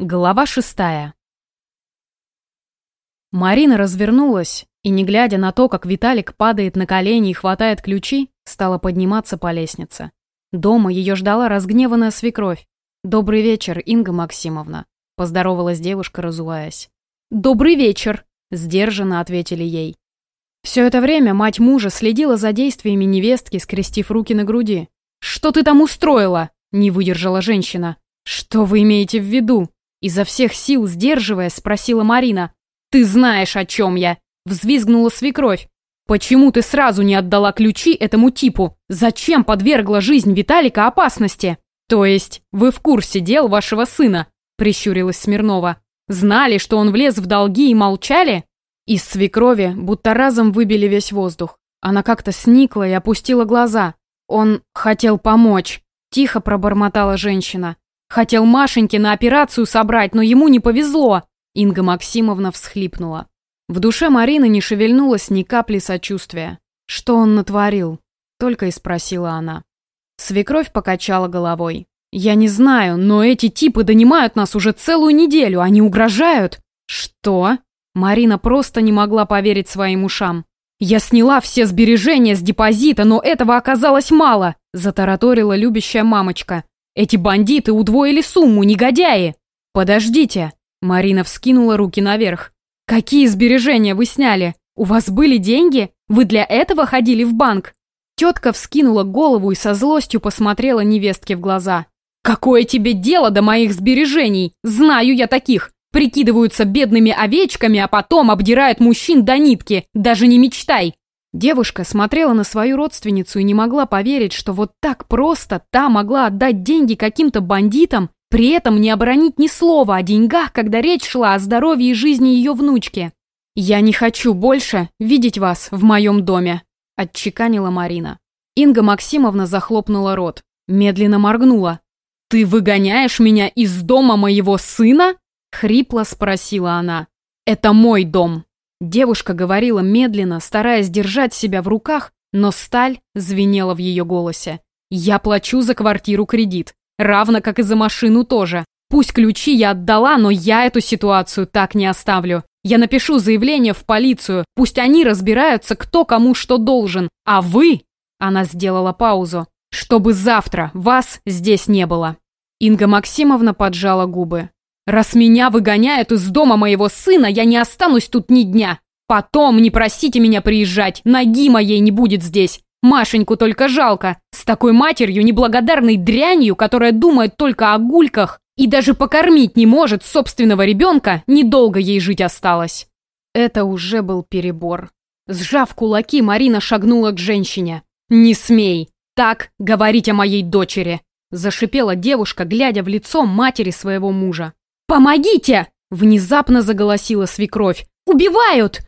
Глава шестая. Марина развернулась и, не глядя на то, как Виталик падает на колени и хватает ключи, стала подниматься по лестнице. Дома ее ждала разгневанная свекровь. «Добрый вечер, Инга Максимовна», – поздоровалась девушка, разуваясь. «Добрый вечер», – сдержанно ответили ей. Все это время мать мужа следила за действиями невестки, скрестив руки на груди. «Что ты там устроила?» – не выдержала женщина. «Что вы имеете в виду?» Изо всех сил сдерживая, спросила Марина. «Ты знаешь, о чем я!» Взвизгнула свекровь. «Почему ты сразу не отдала ключи этому типу? Зачем подвергла жизнь Виталика опасности?» «То есть вы в курсе дел вашего сына?» Прищурилась Смирнова. «Знали, что он влез в долги и молчали?» Из свекрови будто разом выбили весь воздух. Она как-то сникла и опустила глаза. «Он хотел помочь», – тихо пробормотала женщина. Хотел Машеньке на операцию собрать, но ему не повезло. Инга Максимовна всхлипнула. В душе Марины не шевельнулось ни капли сочувствия. Что он натворил? Только и спросила она. Свекровь покачала головой. «Я не знаю, но эти типы донимают нас уже целую неделю, они угрожают». «Что?» Марина просто не могла поверить своим ушам. «Я сняла все сбережения с депозита, но этого оказалось мало», затараторила любящая мамочка. Эти бандиты удвоили сумму, негодяи!» «Подождите!» Марина вскинула руки наверх. «Какие сбережения вы сняли? У вас были деньги? Вы для этого ходили в банк?» Тетка вскинула голову и со злостью посмотрела невестке в глаза. «Какое тебе дело до моих сбережений? Знаю я таких! Прикидываются бедными овечками, а потом обдирают мужчин до нитки. Даже не мечтай! Девушка смотрела на свою родственницу и не могла поверить, что вот так просто та могла отдать деньги каким-то бандитам, при этом не оборонить ни слова о деньгах, когда речь шла о здоровье и жизни ее внучки. «Я не хочу больше видеть вас в моем доме», – отчеканила Марина. Инга Максимовна захлопнула рот, медленно моргнула. «Ты выгоняешь меня из дома моего сына?» – хрипло спросила она. «Это мой дом». Девушка говорила медленно, стараясь держать себя в руках, но сталь звенела в ее голосе. «Я плачу за квартиру кредит, равно как и за машину тоже. Пусть ключи я отдала, но я эту ситуацию так не оставлю. Я напишу заявление в полицию, пусть они разбираются, кто кому что должен. А вы...» Она сделала паузу. «Чтобы завтра вас здесь не было». Инга Максимовна поджала губы. Раз меня выгоняют из дома моего сына, я не останусь тут ни дня. Потом не просите меня приезжать, ноги моей не будет здесь. Машеньку только жалко. С такой матерью, неблагодарной дрянью, которая думает только о гульках и даже покормить не может собственного ребенка, недолго ей жить осталось. Это уже был перебор. Сжав кулаки, Марина шагнула к женщине. «Не смей так говорить о моей дочери!» Зашипела девушка, глядя в лицо матери своего мужа. «Помогите!» – внезапно заголосила свекровь. «Убивают!»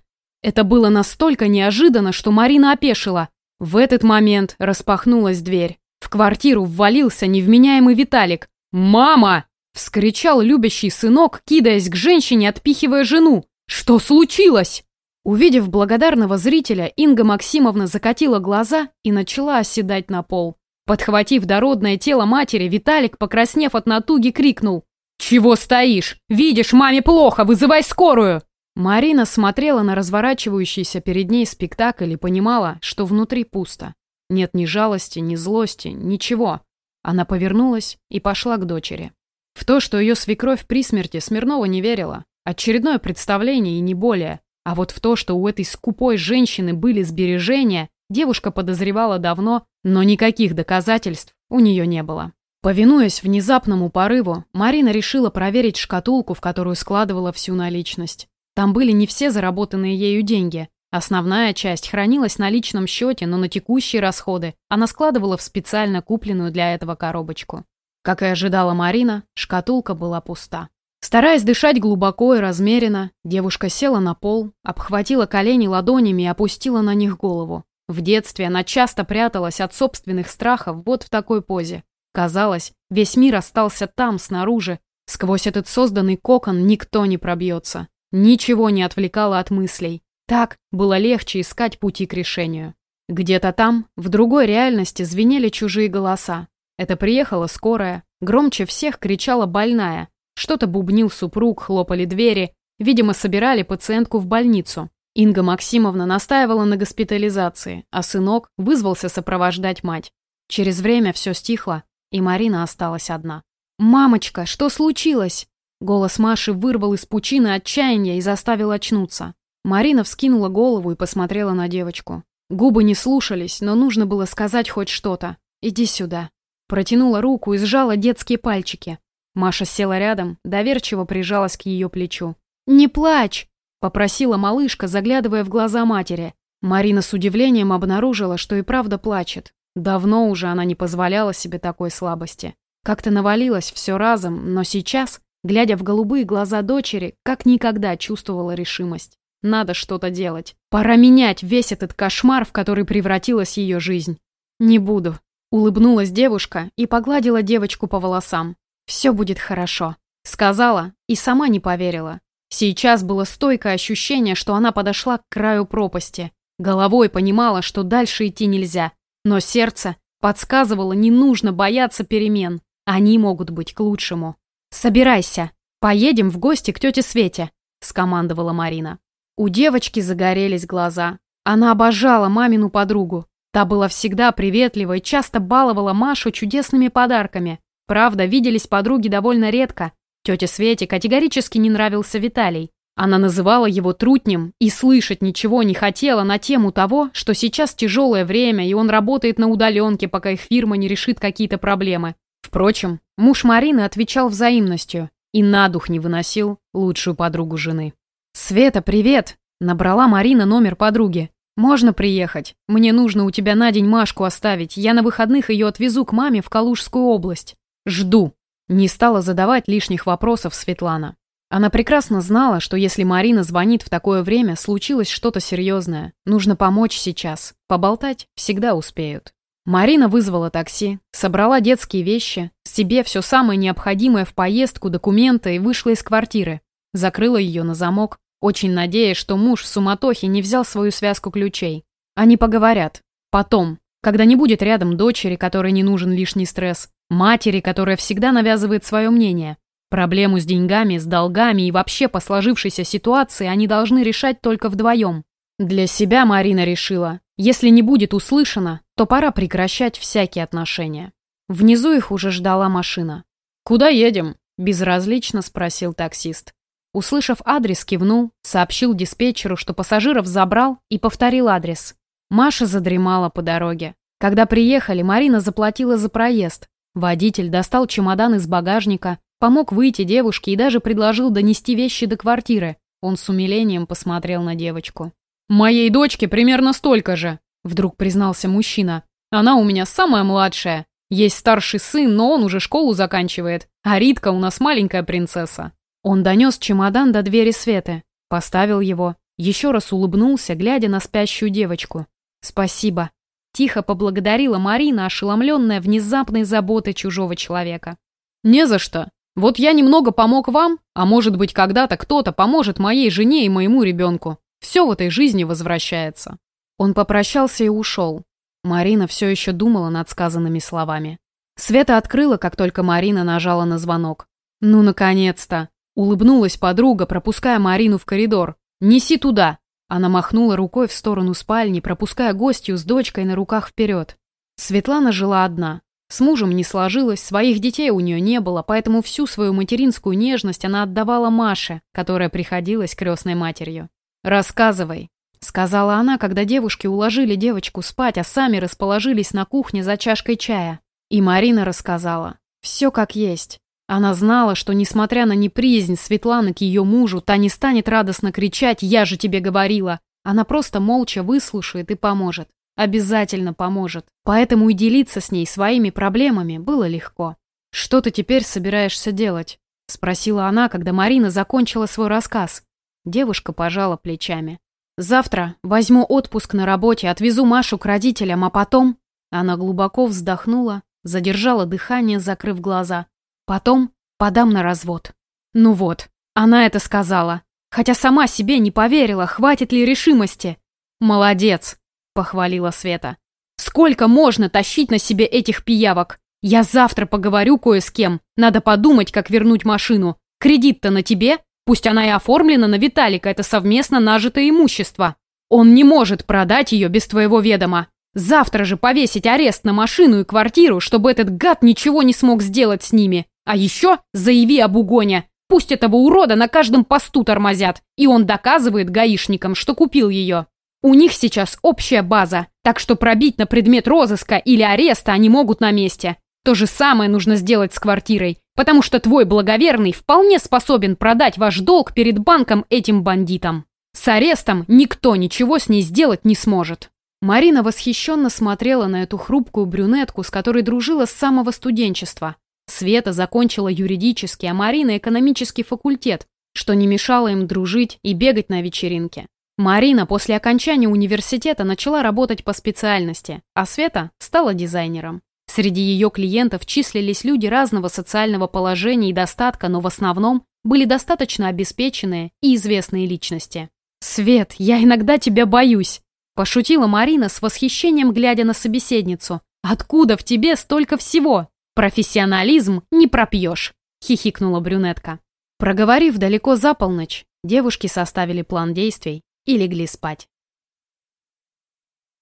Это было настолько неожиданно, что Марина опешила. В этот момент распахнулась дверь. В квартиру ввалился невменяемый Виталик. «Мама!» – вскричал любящий сынок, кидаясь к женщине, отпихивая жену. «Что случилось?» Увидев благодарного зрителя, Инга Максимовна закатила глаза и начала оседать на пол. Подхватив дородное тело матери, Виталик, покраснев от натуги, крикнул. «Чего стоишь? Видишь, маме плохо, вызывай скорую!» Марина смотрела на разворачивающийся перед ней спектакль и понимала, что внутри пусто. Нет ни жалости, ни злости, ничего. Она повернулась и пошла к дочери. В то, что ее свекровь при смерти Смирнова не верила. Очередное представление и не более. А вот в то, что у этой скупой женщины были сбережения, девушка подозревала давно, но никаких доказательств у нее не было. Повинуясь внезапному порыву, Марина решила проверить шкатулку, в которую складывала всю наличность. Там были не все заработанные ею деньги. Основная часть хранилась на личном счете, но на текущие расходы она складывала в специально купленную для этого коробочку. Как и ожидала Марина, шкатулка была пуста. Стараясь дышать глубоко и размеренно, девушка села на пол, обхватила колени ладонями и опустила на них голову. В детстве она часто пряталась от собственных страхов вот в такой позе. Казалось, весь мир остался там, снаружи. Сквозь этот созданный кокон никто не пробьется. Ничего не отвлекало от мыслей. Так было легче искать пути к решению. Где-то там, в другой реальности, звенели чужие голоса. Это приехала скорая. Громче всех кричала больная. Что-то бубнил супруг, хлопали двери. Видимо, собирали пациентку в больницу. Инга Максимовна настаивала на госпитализации, а сынок вызвался сопровождать мать. Через время все стихло, и Марина осталась одна. «Мамочка, что случилось?» Голос Маши вырвал из пучины отчаяния и заставил очнуться. Марина вскинула голову и посмотрела на девочку. Губы не слушались, но нужно было сказать хоть что-то. «Иди сюда». Протянула руку и сжала детские пальчики. Маша села рядом, доверчиво прижалась к ее плечу. «Не плачь!» — попросила малышка, заглядывая в глаза матери. Марина с удивлением обнаружила, что и правда плачет. Давно уже она не позволяла себе такой слабости. Как-то навалилось все разом, но сейчас, глядя в голубые глаза дочери, как никогда чувствовала решимость. Надо что-то делать. Пора менять весь этот кошмар, в который превратилась ее жизнь. «Не буду», — улыбнулась девушка и погладила девочку по волосам. «Все будет хорошо», — сказала и сама не поверила. Сейчас было стойкое ощущение, что она подошла к краю пропасти. Головой понимала, что дальше идти нельзя. Но сердце подсказывало, не нужно бояться перемен. Они могут быть к лучшему. «Собирайся. Поедем в гости к тете Свете», — скомандовала Марина. У девочки загорелись глаза. Она обожала мамину подругу. Та была всегда приветлива и часто баловала Машу чудесными подарками. Правда, виделись подруги довольно редко. Тете Свете категорически не нравился Виталий. Она называла его трутнем и слышать ничего не хотела на тему того, что сейчас тяжелое время, и он работает на удаленке, пока их фирма не решит какие-то проблемы. Впрочем, муж Марины отвечал взаимностью и на дух не выносил лучшую подругу жены. «Света, привет!» – набрала Марина номер подруги. «Можно приехать? Мне нужно у тебя на день Машку оставить. Я на выходных ее отвезу к маме в Калужскую область». «Жду». Не стала задавать лишних вопросов Светлана. Она прекрасно знала, что если Марина звонит в такое время, случилось что-то серьезное. Нужно помочь сейчас. Поболтать всегда успеют. Марина вызвала такси, собрала детские вещи, себе все самое необходимое в поездку, документы и вышла из квартиры. Закрыла ее на замок, очень надеясь, что муж в суматохе не взял свою связку ключей. Они поговорят. Потом, когда не будет рядом дочери, которой не нужен лишний стресс, матери, которая всегда навязывает свое мнение. Проблему с деньгами, с долгами и вообще по сложившейся ситуации они должны решать только вдвоем. Для себя Марина решила, если не будет услышано, то пора прекращать всякие отношения. Внизу их уже ждала машина. «Куда едем?» – безразлично спросил таксист. Услышав адрес, кивнул, сообщил диспетчеру, что пассажиров забрал и повторил адрес. Маша задремала по дороге. Когда приехали, Марина заплатила за проезд. Водитель достал чемодан из багажника, помог выйти девушке и даже предложил донести вещи до квартиры. Он с умилением посмотрел на девочку. «Моей дочке примерно столько же», — вдруг признался мужчина. «Она у меня самая младшая. Есть старший сын, но он уже школу заканчивает. А Ритка у нас маленькая принцесса». Он донес чемодан до двери Светы, поставил его, еще раз улыбнулся, глядя на спящую девочку. «Спасибо». Тихо поблагодарила Марина, ошеломленная внезапной заботой чужого человека. «Не за что. Вот я немного помог вам, а может быть, когда-то кто-то поможет моей жене и моему ребенку. Все в этой жизни возвращается». Он попрощался и ушел. Марина все еще думала над сказанными словами. Света открыла, как только Марина нажала на звонок. «Ну, наконец-то!» Улыбнулась подруга, пропуская Марину в коридор. «Неси туда!» Она махнула рукой в сторону спальни, пропуская гостью с дочкой на руках вперед. Светлана жила одна. С мужем не сложилось, своих детей у нее не было, поэтому всю свою материнскую нежность она отдавала Маше, которая приходилась крестной матерью. «Рассказывай», — сказала она, когда девушки уложили девочку спать, а сами расположились на кухне за чашкой чая. И Марина рассказала. Все как есть. Она знала, что, несмотря на неприязнь Светланы к ее мужу, та не станет радостно кричать «Я же тебе говорила!». Она просто молча выслушает и поможет. Обязательно поможет. Поэтому и делиться с ней своими проблемами было легко. «Что ты теперь собираешься делать?» — спросила она, когда Марина закончила свой рассказ. Девушка пожала плечами. «Завтра возьму отпуск на работе, отвезу Машу к родителям, а потом...» Она глубоко вздохнула, задержала дыхание, закрыв глаза. Потом подам на развод. Ну вот, она это сказала. Хотя сама себе не поверила, хватит ли решимости. Молодец, похвалила Света. Сколько можно тащить на себе этих пиявок? Я завтра поговорю кое с кем. Надо подумать, как вернуть машину. Кредит-то на тебе, пусть она и оформлена на Виталика, это совместно нажитое имущество. Он не может продать ее без твоего ведома. Завтра же повесить арест на машину и квартиру, чтобы этот гад ничего не смог сделать с ними. А еще заяви об угоне. Пусть этого урода на каждом посту тормозят, и он доказывает гаишникам, что купил ее. У них сейчас общая база, так что пробить на предмет розыска или ареста они могут на месте. То же самое нужно сделать с квартирой, потому что твой благоверный вполне способен продать ваш долг перед банком этим бандитам. С арестом никто ничего с ней сделать не сможет. Марина восхищенно смотрела на эту хрупкую брюнетку, с которой дружила с самого студенчества. Света закончила юридический, а Марина экономический факультет, что не мешало им дружить и бегать на вечеринке. Марина после окончания университета начала работать по специальности, а Света стала дизайнером. Среди ее клиентов числились люди разного социального положения и достатка, но в основном были достаточно обеспеченные и известные личности. «Свет, я иногда тебя боюсь», – пошутила Марина с восхищением, глядя на собеседницу. «Откуда в тебе столько всего? Профессионализм не пропьешь», – хихикнула брюнетка. Проговорив далеко за полночь, девушки составили план действий и легли спать.